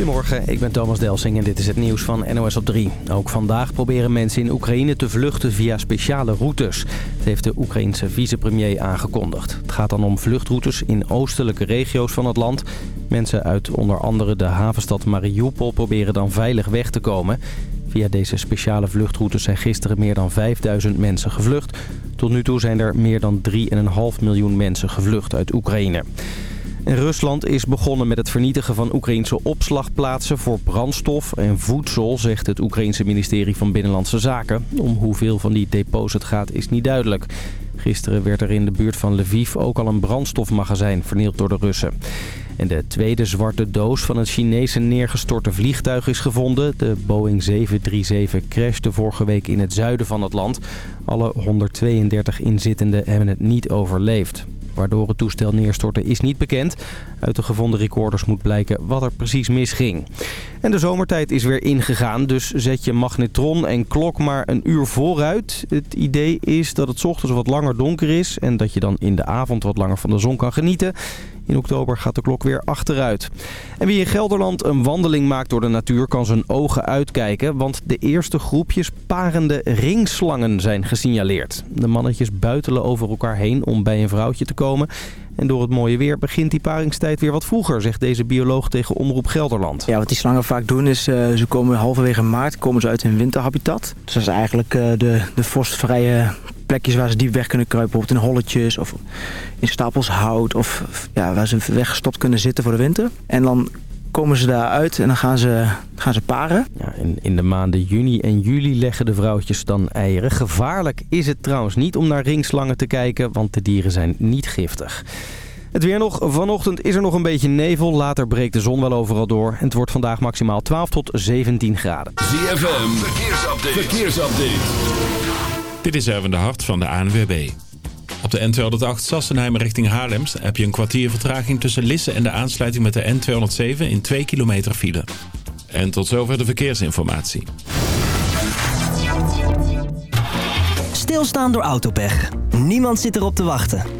Goedemorgen, ik ben Thomas Delsing en dit is het nieuws van NOS op 3. Ook vandaag proberen mensen in Oekraïne te vluchten via speciale routes. Dat heeft de Oekraïense vicepremier aangekondigd. Het gaat dan om vluchtroutes in oostelijke regio's van het land. Mensen uit onder andere de havenstad Mariupol proberen dan veilig weg te komen. Via deze speciale vluchtroutes zijn gisteren meer dan 5000 mensen gevlucht. Tot nu toe zijn er meer dan 3,5 miljoen mensen gevlucht uit Oekraïne. Rusland is begonnen met het vernietigen van Oekraïnse opslagplaatsen voor brandstof en voedsel, zegt het Oekraïnse ministerie van Binnenlandse Zaken. Om hoeveel van die depots het gaat is niet duidelijk. Gisteren werd er in de buurt van Lviv ook al een brandstofmagazijn vernield door de Russen. En de tweede zwarte doos van het Chinese neergestorte vliegtuig is gevonden. De Boeing 737 crashte vorige week in het zuiden van het land. Alle 132 inzittenden hebben het niet overleefd. Waardoor het toestel neerstortte is niet bekend. Uit de gevonden recorders moet blijken wat er precies misging. En de zomertijd is weer ingegaan, dus zet je magnetron en klok maar een uur vooruit. Het idee is dat het ochtends wat langer donker is en dat je dan in de avond wat langer van de zon kan genieten. In oktober gaat de klok weer achteruit. En wie in Gelderland een wandeling maakt door de natuur kan zijn ogen uitkijken. Want de eerste groepjes parende ringslangen zijn gesignaleerd. De mannetjes buitelen over elkaar heen om bij een vrouwtje te komen. En door het mooie weer begint die paringstijd weer wat vroeger, zegt deze bioloog tegen Omroep Gelderland. Ja, wat die slangen vaak doen is, uh, ze komen halverwege maart komen ze uit hun winterhabitat. Dus dat is eigenlijk uh, de, de vorstvrije plekjes waar ze diep weg kunnen kruipen. Bijvoorbeeld in holletjes of in stapels hout. Of ja, waar ze weggestopt kunnen zitten voor de winter. En dan komen ze daaruit en dan gaan ze, gaan ze paren. Ja, in, in de maanden juni en juli leggen de vrouwtjes dan eieren. Gevaarlijk is het trouwens niet om naar ringslangen te kijken, want de dieren zijn niet giftig. Het weer nog. Vanochtend is er nog een beetje nevel. Later breekt de zon wel overal door. En het wordt vandaag maximaal 12 tot 17 graden. ZFM, verkeersupdate. verkeersupdate. Dit is Erwin de Hart van de ANWB. Op de N208 Sassenheim richting Haarlem heb je een kwartier vertraging tussen Lisse en de aansluiting met de N207 in 2 kilometer file. En tot zover de verkeersinformatie. Stilstaan door autopech. Niemand zit erop te wachten.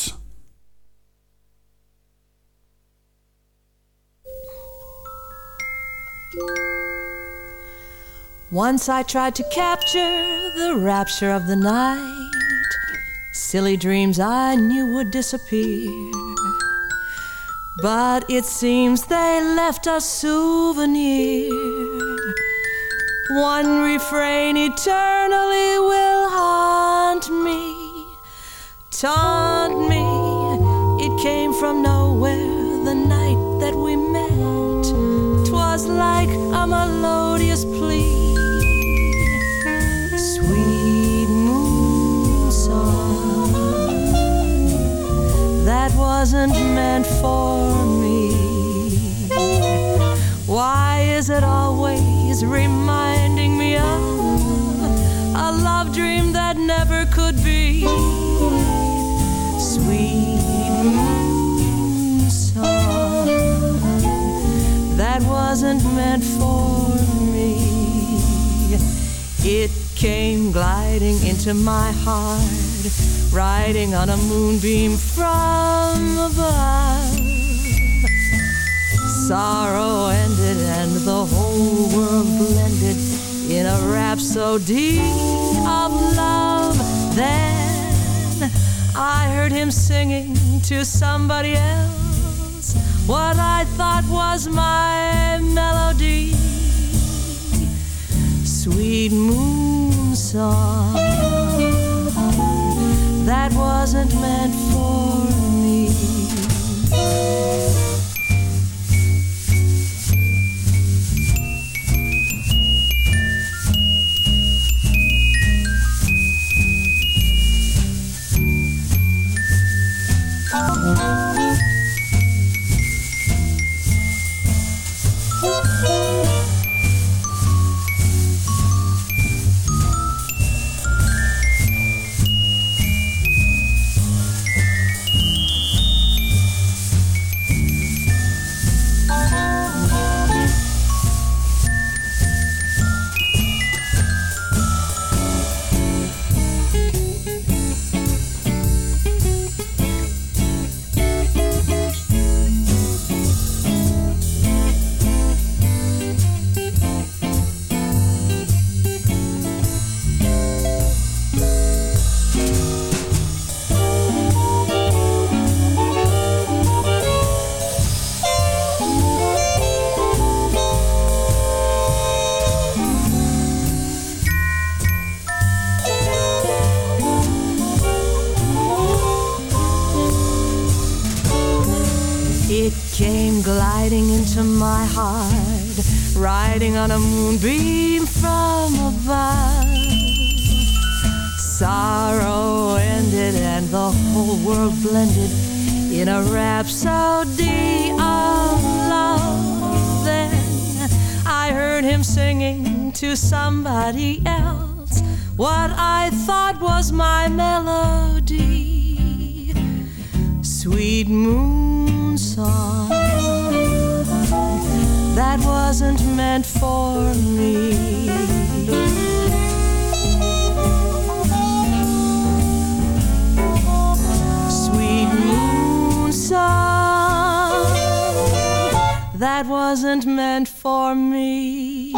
Once I tried to capture the rapture of the night. Silly dreams I knew would disappear. But it seems they left a souvenir. One refrain eternally will haunt me, taunt me. It came from nowhere wasn't meant for me. Why is it always reminding me of a love dream that never could be? Sweet song that wasn't meant for me. It came gliding into my heart riding on a moonbeam from above. Sorrow ended and the whole world blended in a rhapsody of love. Then I heard him singing to somebody else what I thought was my melody. Sweet moon song that wasn't meant for me. My heart, riding on a moonbeam from above. Sorrow ended and the whole world blended in a rhapsody of love. Then I heard him singing to somebody else what I thought was my melody. Sweet moon song that wasn't meant for me. Sweet moon song that wasn't meant for me.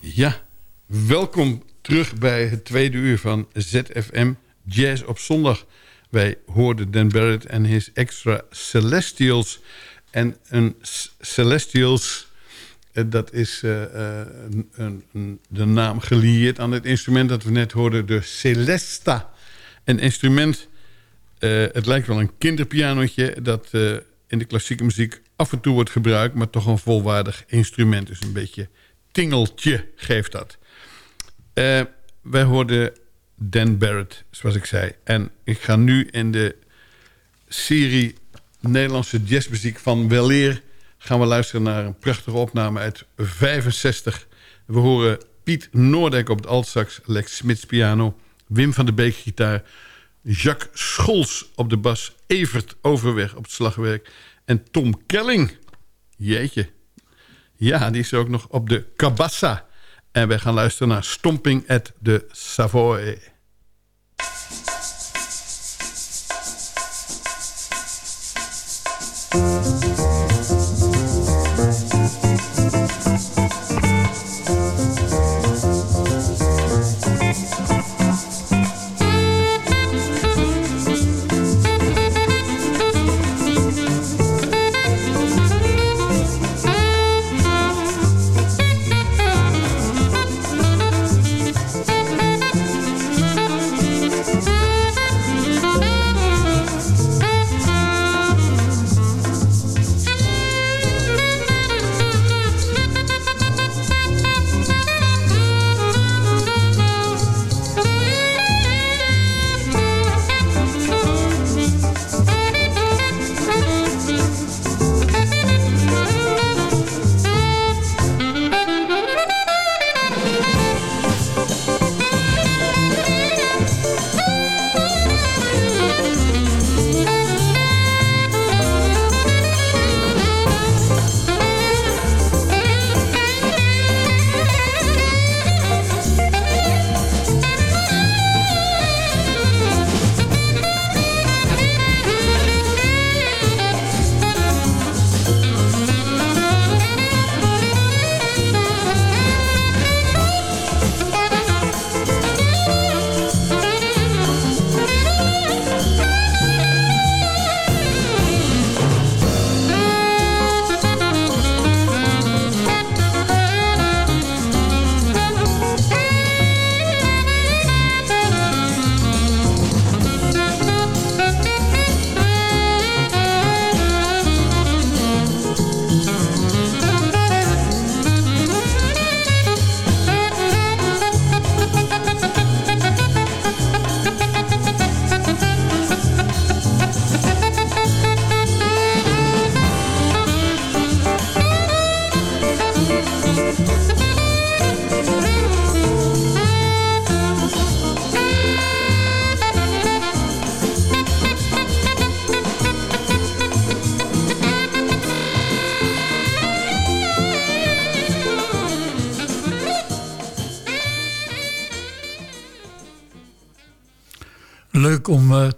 Ja, welkom terug bij het tweede uur van ZFM Jazz op zondag. Wij hoorden Dan Barrett en his extra Celestials. En een Celestials, eh, dat is eh, eh, een, een, de naam gelieerd aan het instrument dat we net hoorden, de Celesta. Een instrument, het lijkt wel een kinderpianootje... dat in de klassieke muziek af en toe wordt gebruikt... maar toch een volwaardig instrument. Dus een beetje tingeltje geeft dat. Wij hoorden Dan Barrett, zoals ik zei. En ik ga nu in de serie Nederlandse jazzmuziek van Weleer... gaan we luisteren naar een prachtige opname uit 65. We horen Piet Noordijk op het altsax, Lex Smits piano... Wim van de Beek gitaar... Jacques Scholz op de bas... Evert Overweg op het slagwerk... en Tom Kelling. Jeetje, ja, die is ook nog op de Cabassa. En wij gaan luisteren naar Stomping at the Savoy.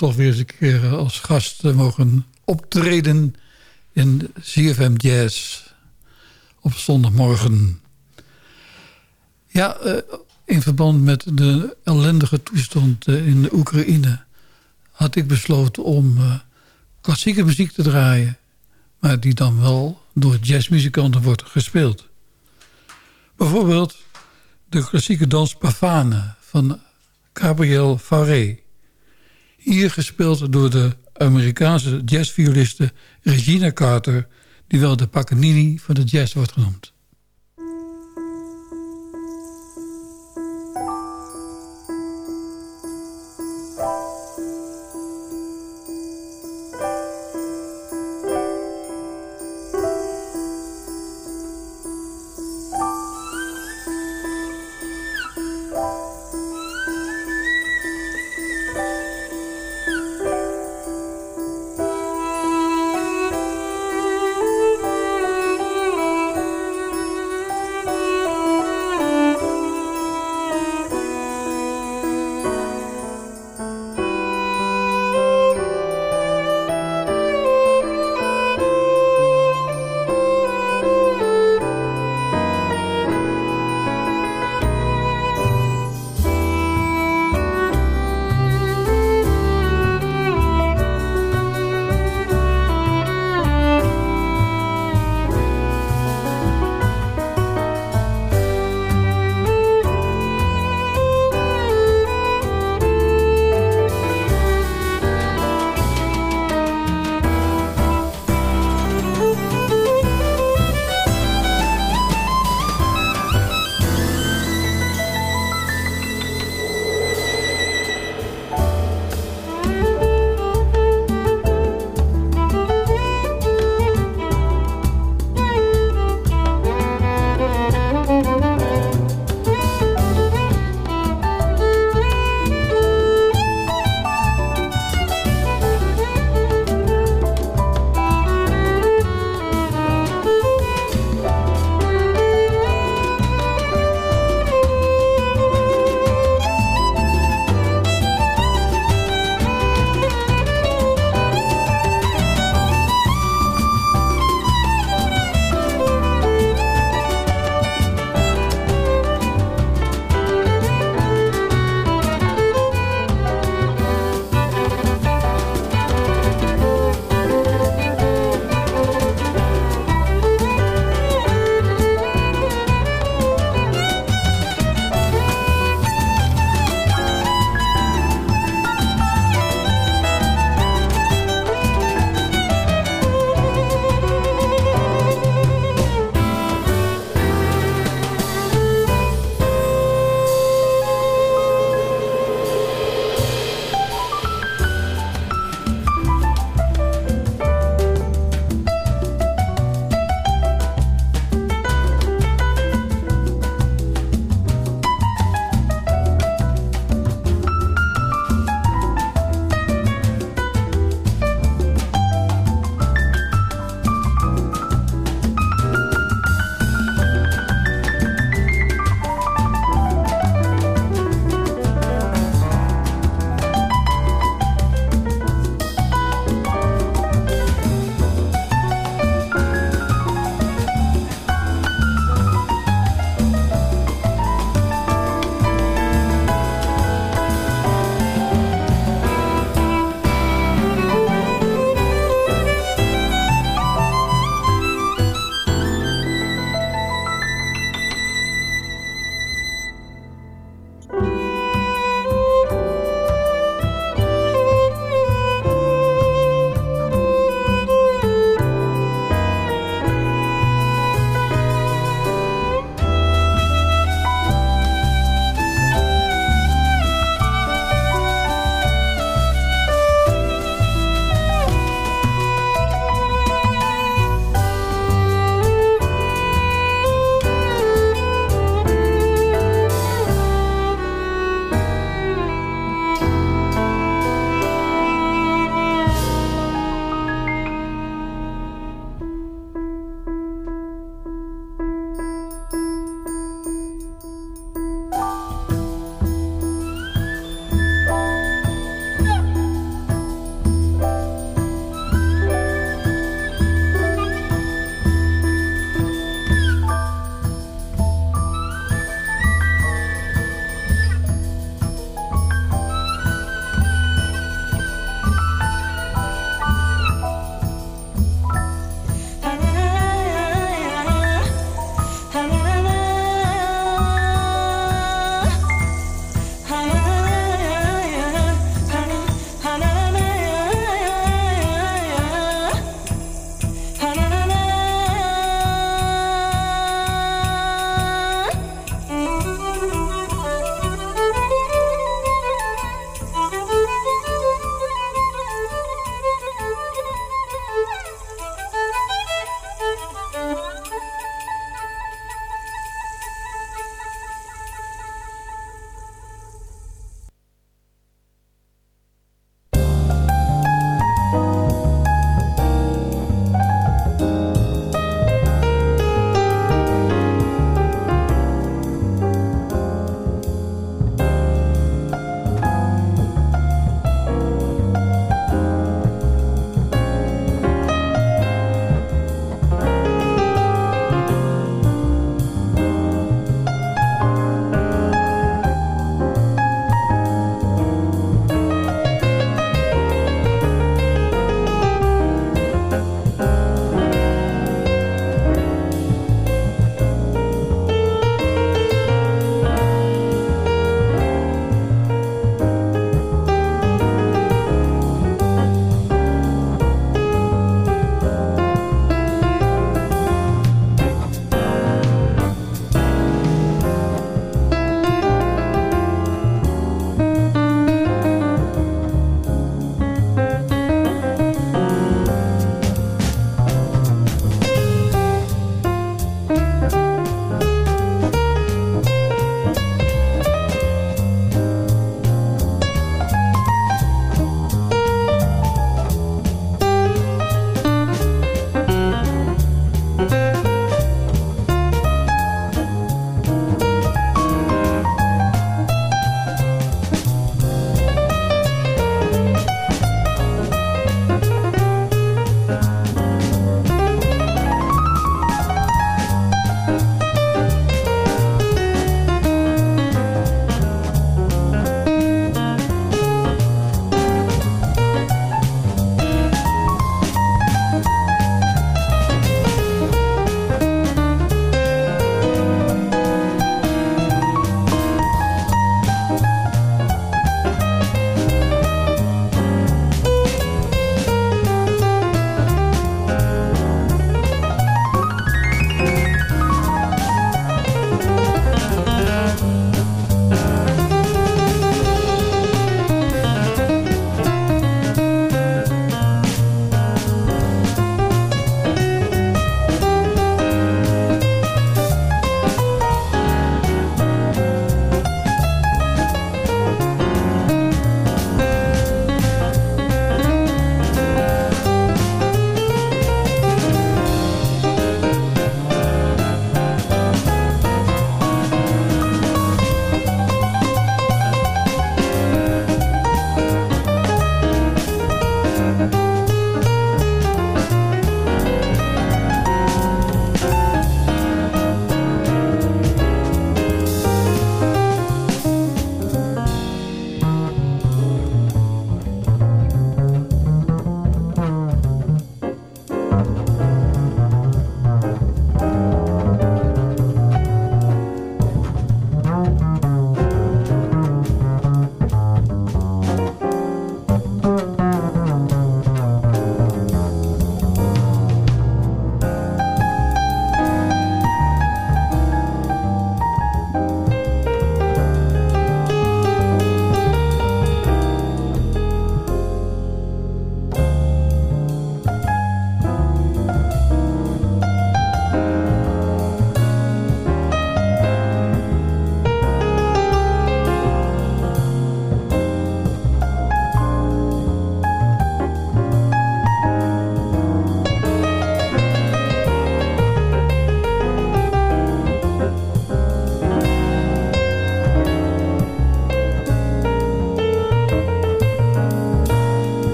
Toch weer eens een keer eh, als gast te mogen optreden in CFM Jazz op zondagmorgen. Ja, eh, in verband met de ellendige toestand eh, in de Oekraïne had ik besloten om eh, klassieke muziek te draaien, maar die dan wel door jazzmuzikanten wordt gespeeld. Bijvoorbeeld de klassieke dans Pavane van Gabriel Fauré. Hier gespeeld door de Amerikaanse jazzvioliste Regina Carter... die wel de Paganini van de jazz wordt genoemd.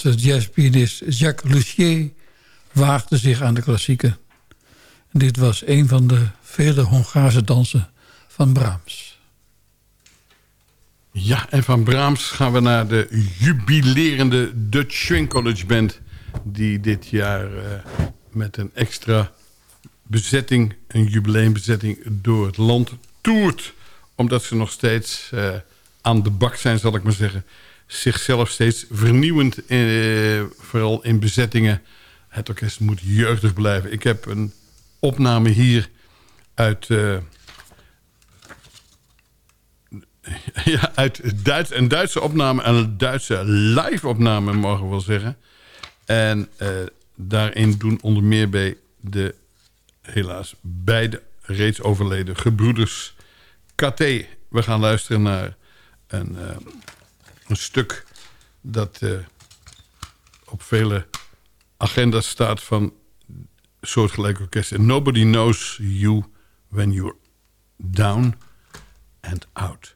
Franse jazzpianist Jacques Lussier waagde zich aan de klassieken. En dit was een van de vele Hongaarse dansen van Brahms. Ja, en van Brahms gaan we naar de jubilerende Dutch Swing College Band... die dit jaar uh, met een extra bezetting, een jubileumbezetting... door het land toert. Omdat ze nog steeds uh, aan de bak zijn, zal ik maar zeggen. Zichzelf steeds vernieuwend, uh, vooral in bezettingen. Het orkest moet jeugdig blijven. Ik heb een opname hier uit... Ja, uit Duits, een Duitse opname en een Duitse live-opname, mogen we wel zeggen. En uh, daarin doen onder meer bij de helaas beide reeds overleden gebroeders KT. We gaan luisteren naar een, een stuk dat uh, op vele agenda's staat van soortgelijke orkesten. Nobody knows you when you're down and out.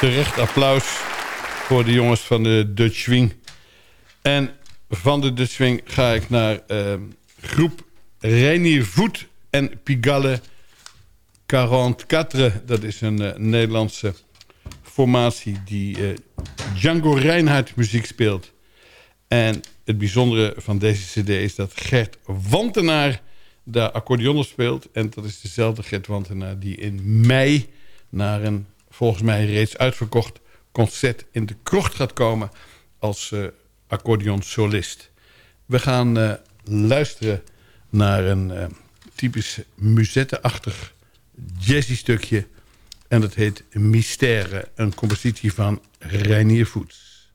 Terecht applaus voor de jongens van de Dutch Swing. En van de Dutch Swing ga ik naar uh, groep Reinier Voet en Pigalle 44. Dat is een uh, Nederlandse formatie die uh, Django Reinhardt muziek speelt. En het bijzondere van deze cd is dat Gert Wantenaar de accordeon speelt. En dat is dezelfde Gert Wantenaar die in mei naar een volgens mij reeds uitverkocht concert in de krocht gaat komen als uh, accordeon solist. We gaan uh, luisteren naar een uh, typisch musette-achtig jazzy stukje. En dat heet Mystère, een compositie van Reinier Voets.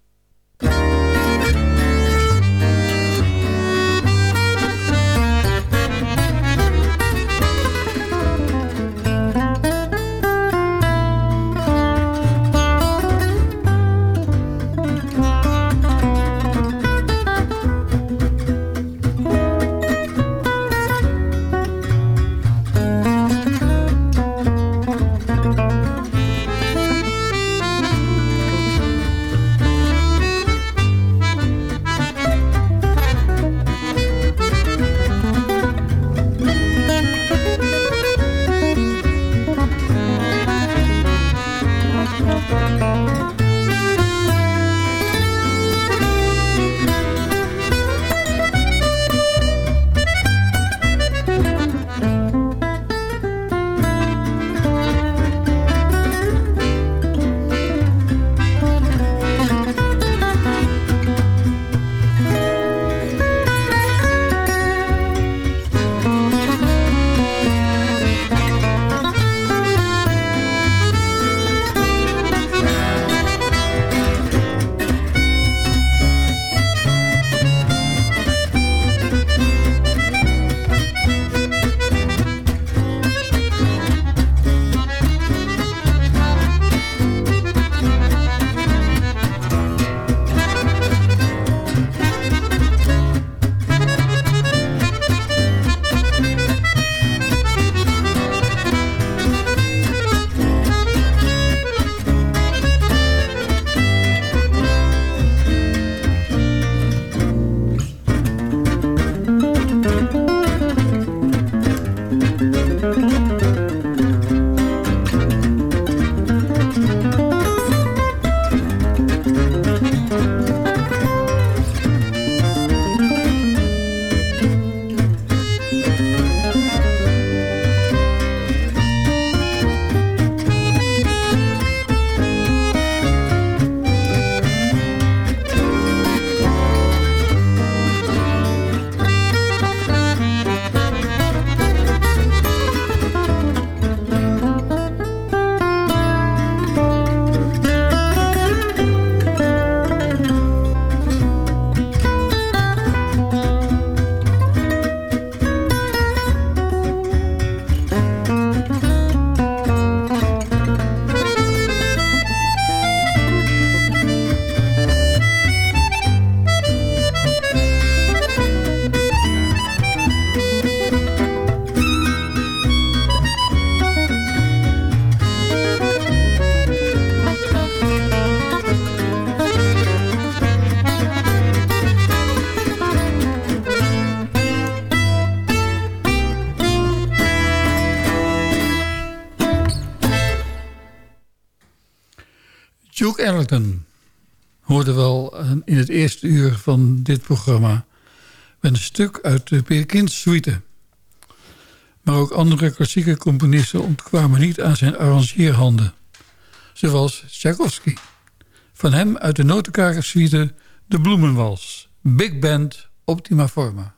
Het eerste uur van dit programma... met een stuk uit de Peer suite. Maar ook andere klassieke componisten ontkwamen niet aan zijn arrangeerhanden. Zoals Tchaikovsky. Van hem uit de notenkakersuite De Bloemenwals. Big Band Optima Forma.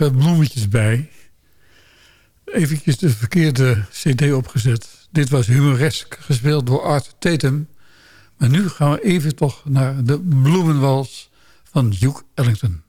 Eh, bloemetjes bij. Even de verkeerde cd opgezet. Dit was humoresk, gespeeld door Art Tatum. Maar nu gaan we even toch naar de bloemenwals van Duke Ellington.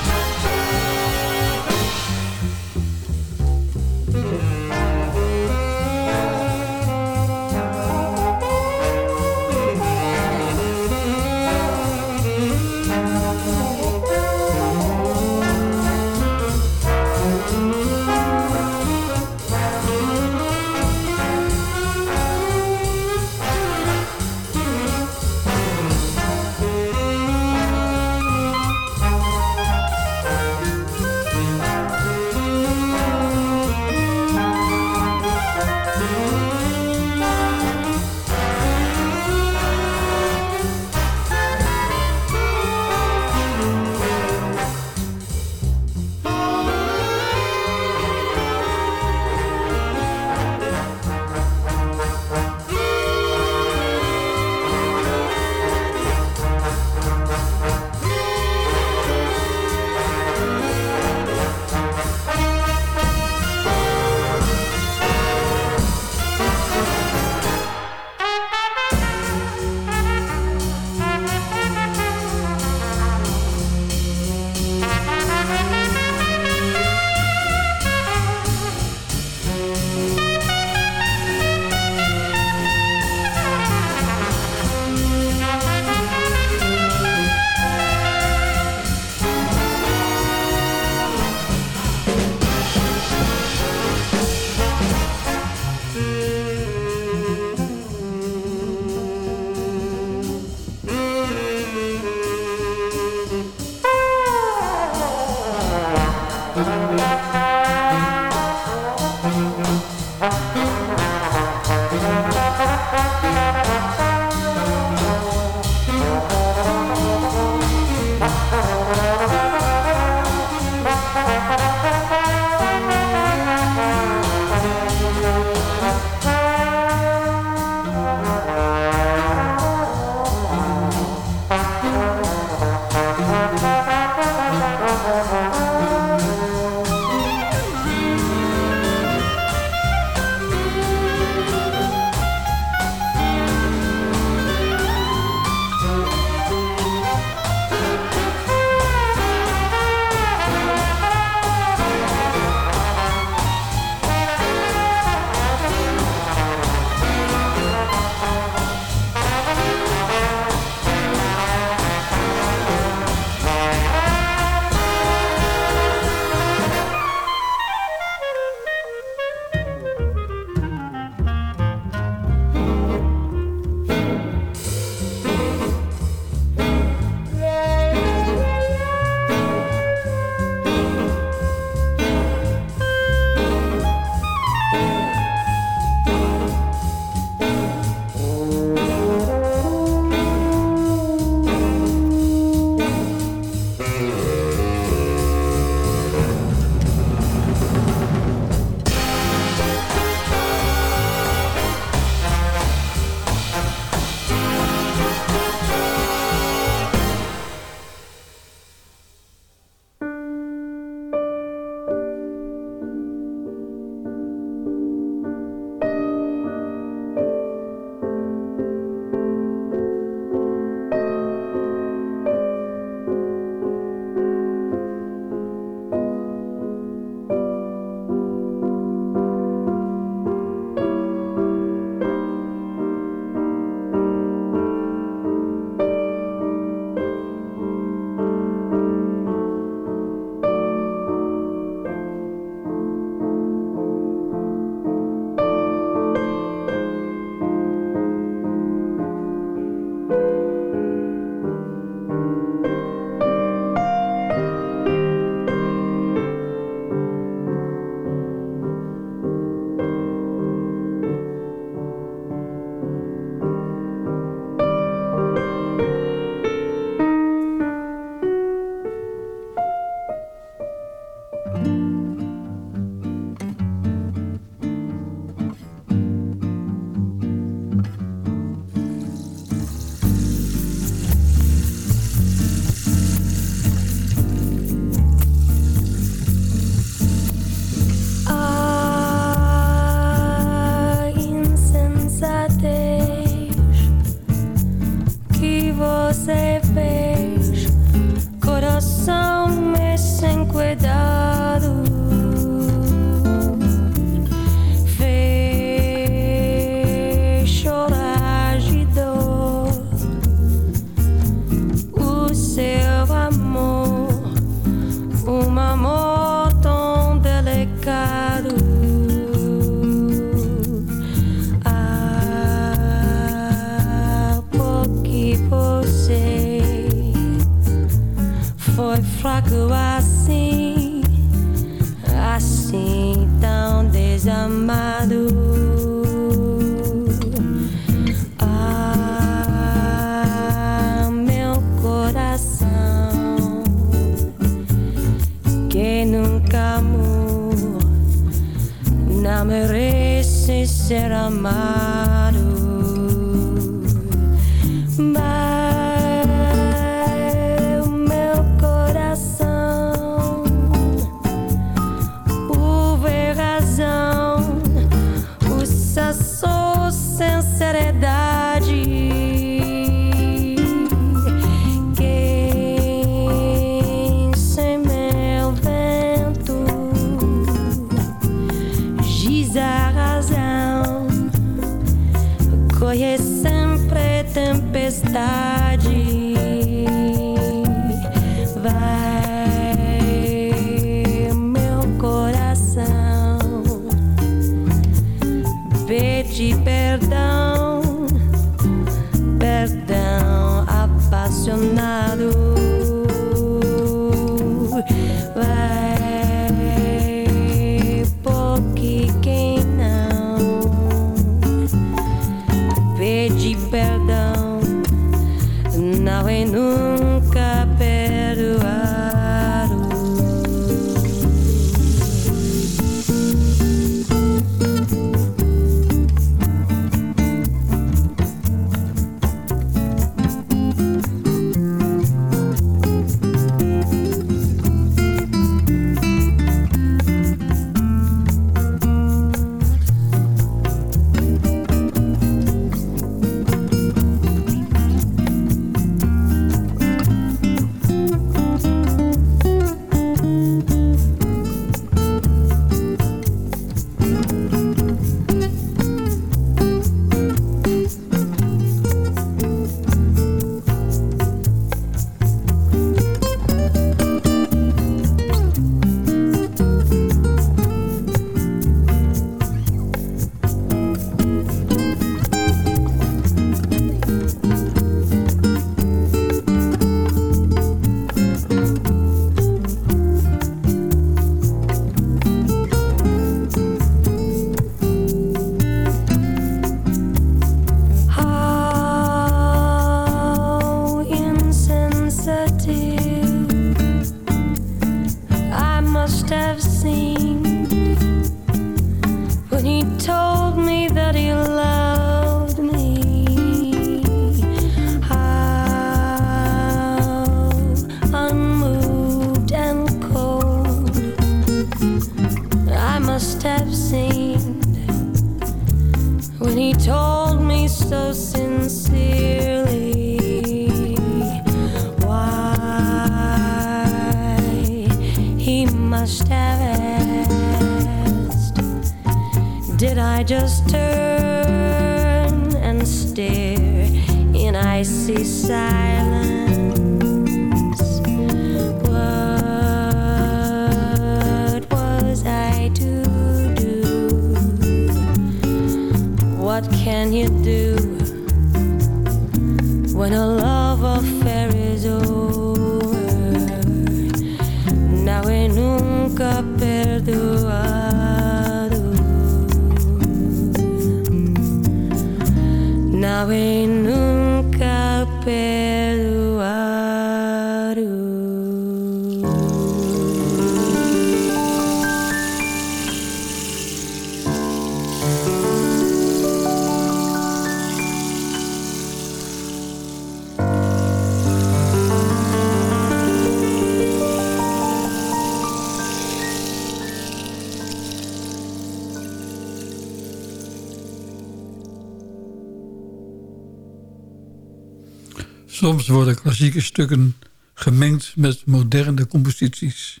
Soms worden klassieke stukken gemengd met moderne composities.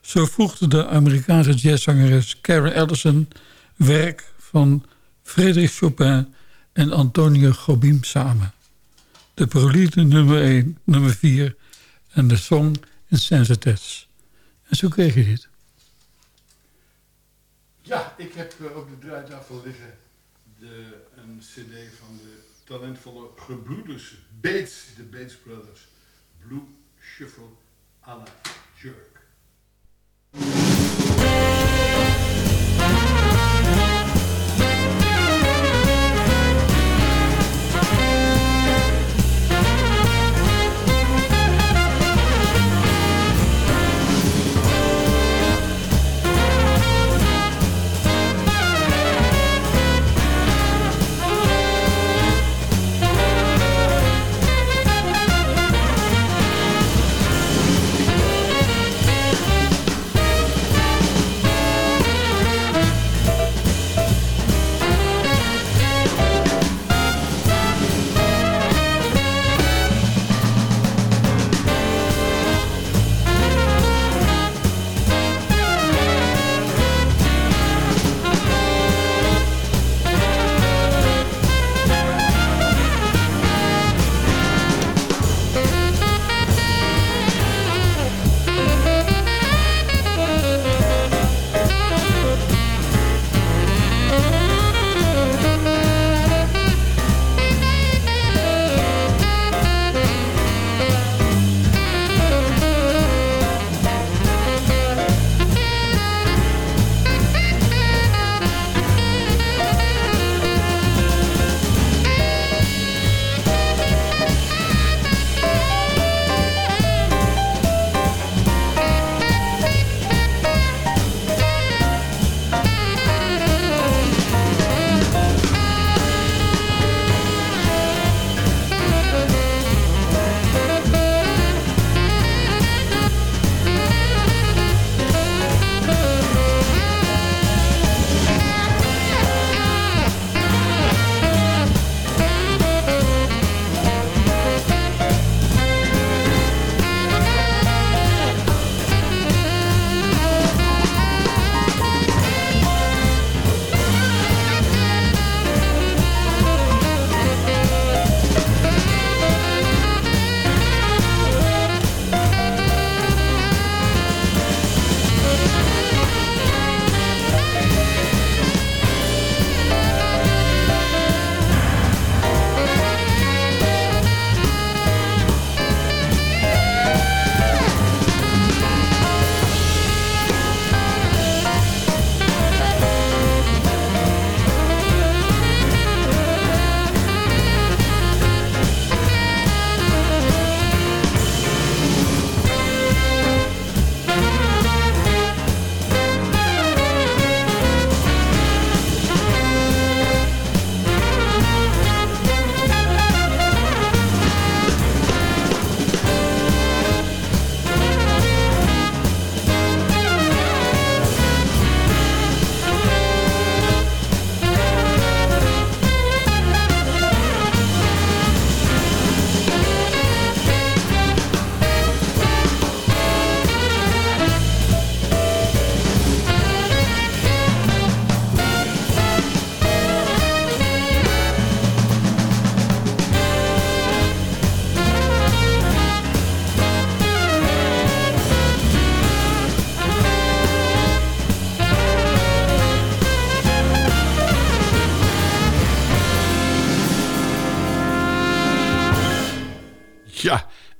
Zo voegde de Amerikaanse jazzzangeres Karen Ellison werk van Frédéric Chopin en Antonio Jobim samen. De prelude nummer 1, nummer 4 en de song Insensites. En zo kreeg je dit. Ja, ik heb eh, op de draaitafel liggen de, een cd van de talentvolle gebroeders Bates, de Bates Brothers. Blue Shuffle à la jerk.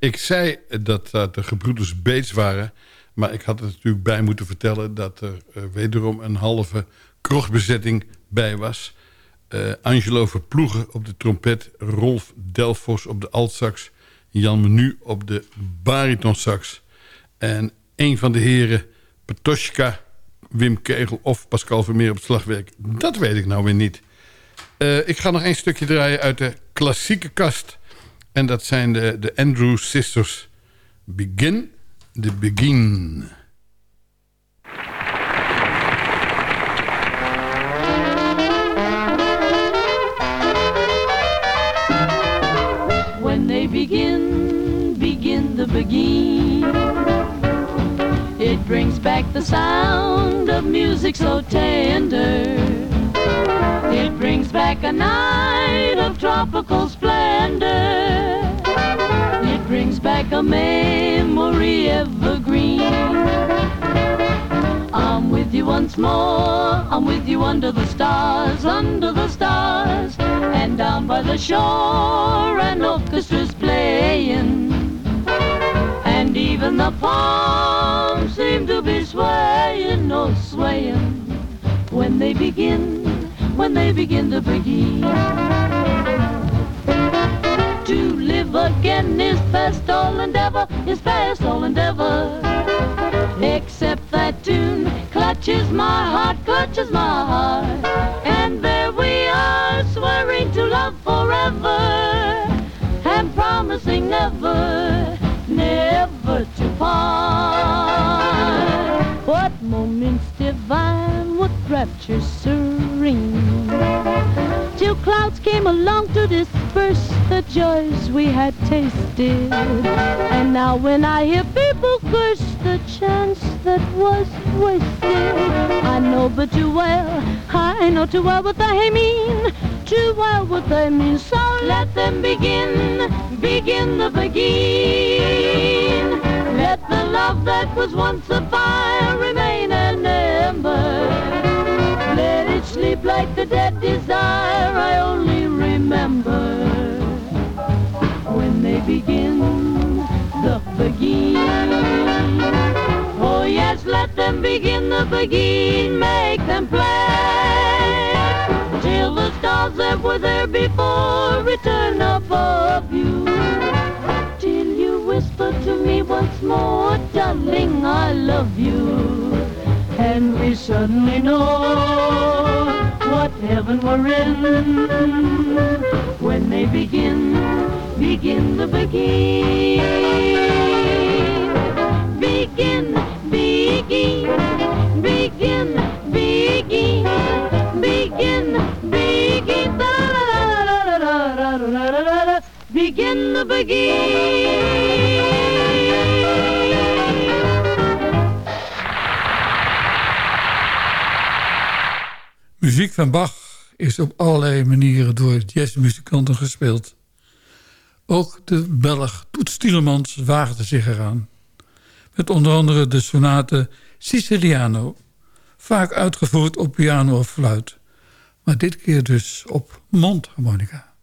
Ik zei dat dat de gebroeders Bates waren. Maar ik had er natuurlijk bij moeten vertellen... dat er uh, wederom een halve krochtbezetting bij was. Uh, Angelo Verploegen op de trompet. Rolf Delfos op de altsax. Jan Menu op de baritonsax. En een van de heren, Patoshka, Wim Kegel of Pascal Vermeer op het slagwerk. Dat weet ik nou weer niet. Ik ga nog één stukje draaien uit de klassieke kast... En dat zijn de, de Andrew Sisters. Begin the Begin. When they begin, begin the begin. It brings back the sound of music so tender. It brings back a night of tropical splendor. It brings back a memory evergreen. I'm with you once more. I'm with you under the stars, under the stars. And down by the shore, an orchestra's playing. And even the palms seem to be swaying, oh swaying when they begin, when they begin to begin. To live again is past all endeavor, is past all endeavor. Except that tune clutches my heart, clutches my heart. And there we are, swearing to love forever. And promising never, never to part. What moments divine, rapture serene. Till clouds came along to disperse the joys we had tasted. And now when I hear people curse the chance that was wasted, I know but too well, I know too well what they mean, too well what they mean. So let them begin, begin the begin. Let the love that was once a fire remain sleep like the dead desire I only remember when they begin the begin. Oh yes, let them begin the begin, make them play till the stars that were there before return above you. Till you whisper to me once more, darling, I love you. And we suddenly know what heaven we're in when they begin, begin the begin. Begin, begin, begin, begin, begin, begin, begin the begin. Van Bach is op allerlei manieren door jazzmuzikanten gespeeld. Ook de Belg Toets Tielemans waagde zich eraan. Met onder andere de sonate Siciliano. Vaak uitgevoerd op piano of fluit. Maar dit keer dus op mondharmonica.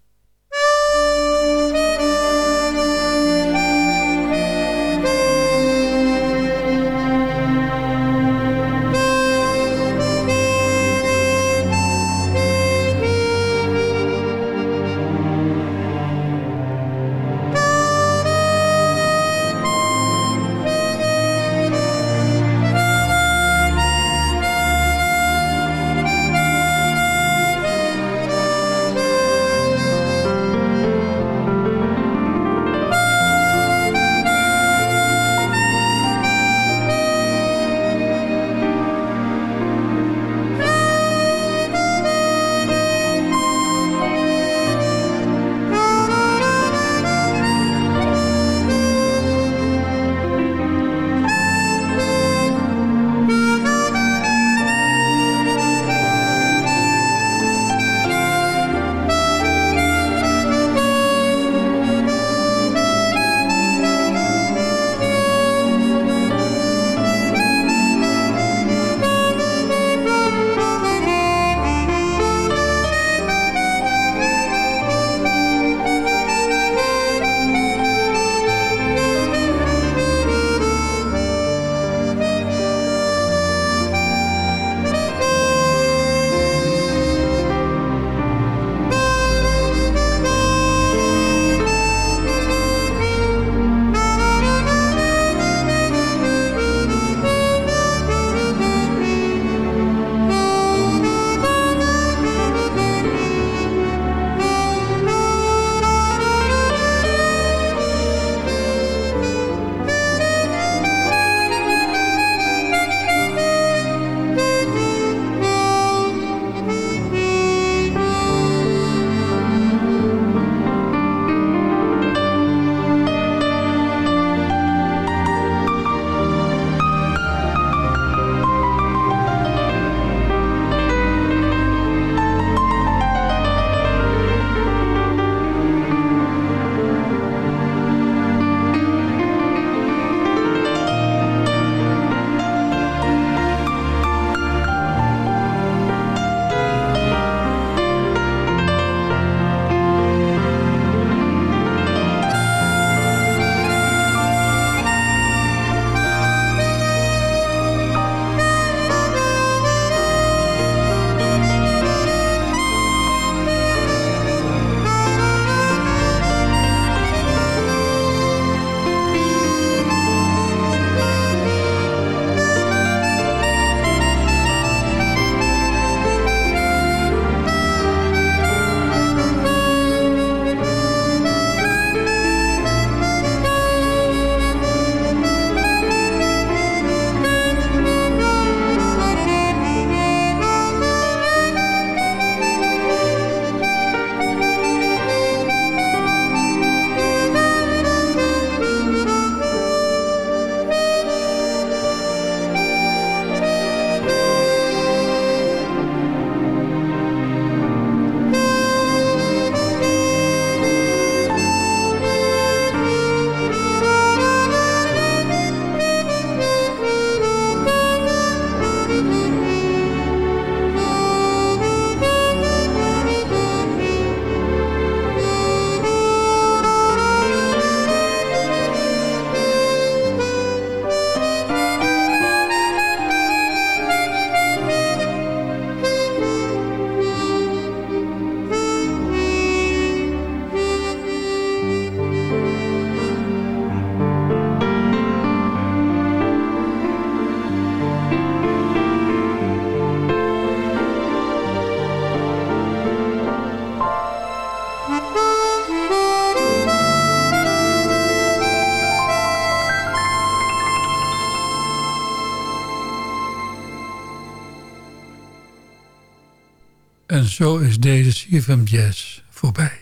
Deze CFM Jazz voorbij.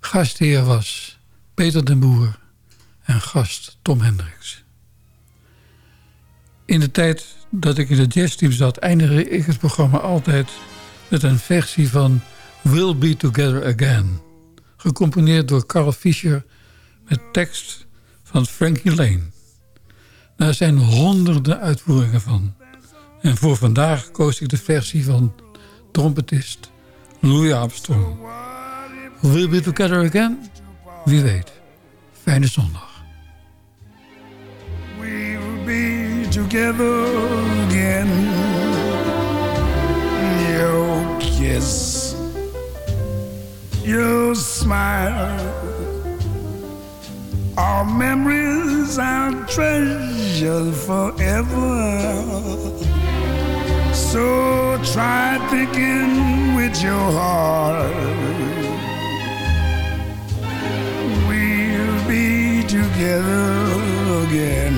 Gastheer was Peter den Boer en gast Tom Hendricks. In de tijd dat ik in het jazzteam zat... eindigde ik het programma altijd met een versie van We'll Be Together Again. Gecomponeerd door Carl Fischer met tekst van Frankie Lane. Daar zijn honderden uitvoeringen van. En voor vandaag koos ik de versie van trompetist Louis Armstrong. We'll Be Together Again? Wie weet. Fijne zondag. We'll be together again. Your kiss, your smile, our memories I'll treasure forever. So try thinking with your heart. We'll be together again.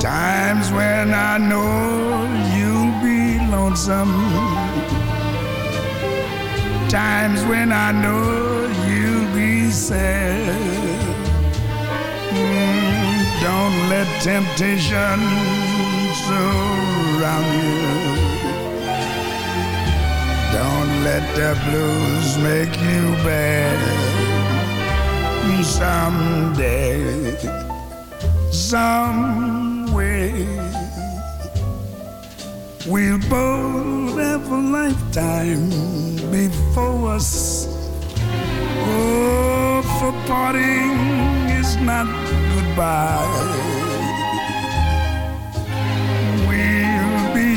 Times when I know you'll be lonesome. Times when I know you'll be sad. Mm, don't let temptation surround you. Don't let the blues make you bad. Someday, some way, we'll both have a lifetime before us. Oh, for parting is not goodbye.